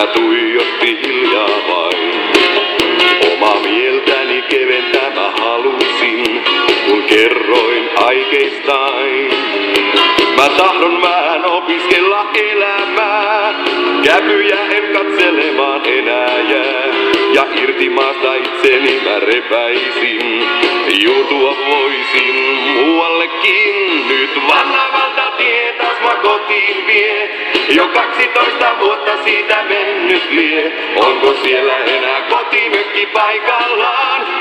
ja tuijotti hiljaa vain. Oma mieltäni keventää halusin, kun kerroin aikeistain. Mä tahdon vähän opiskella elämää, käpyjä en katselemaan enää jää. Ja irti maasta itseni mä repäisin, juutua voisin muuallekin. Nyt vanha tie taas mä kotiin vie, jo 12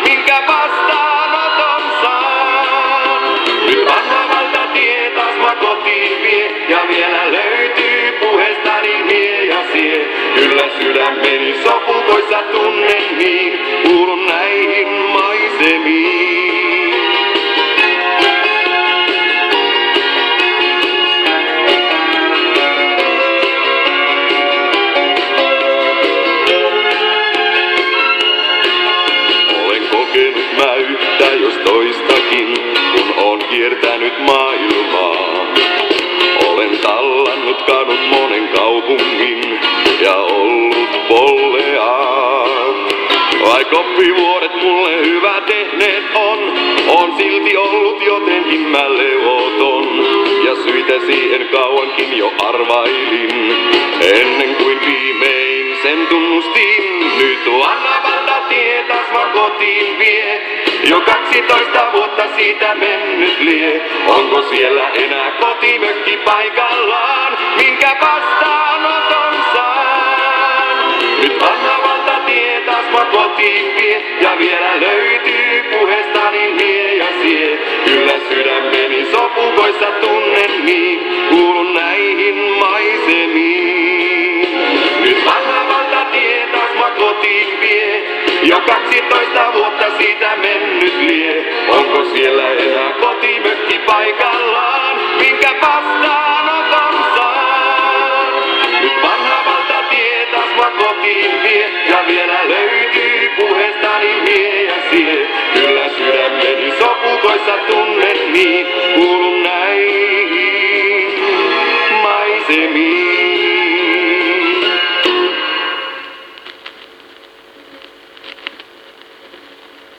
minkä vastaanoton saan? Nyt vanha tie taas mä kotiin vie, ja vielä löytyy puheestani mie ja sie. Kyllä sydämeni sopukoissa tunnen niin, kuulun näihin maisemiin. Jos toistakin, kun on kiertänyt maailmaa. Olen tallannut kadut monen kaupungin ja ollut polleaa. Vaikka oppivuodet mulle hyvä tehneet on, on silti ollut jotenkin mä levoton. Ja syitä siihen kauankin jo arvailin, ennen kuin viimein sen tunnustin. Nyt vanha tie taas mä kotiin vie, jo 12 vuotta siitä mennyt lie. Onko siellä enää kotimökki paikallaan, minkä vastaanoton saan? Nyt vanha tie taas mä kotiin vie, ja vielä löytyy puheestani mie ja sie. Kyllä sydämeni sopukoissa tunnen niin, kuulun näihin maisemiin. Nyt vanha tie taas mä kotiin vie, jo 12 vuotta siitä mennyt lie. Onko siellä enää kotimökki paikallaan, minkä vastaanoton saan? Nyt vanha tie taas mä kotiin vie, ja vielä löytyy puheestani mie ja sie. Kyllä sydämeni sopukoissa tunnen niin,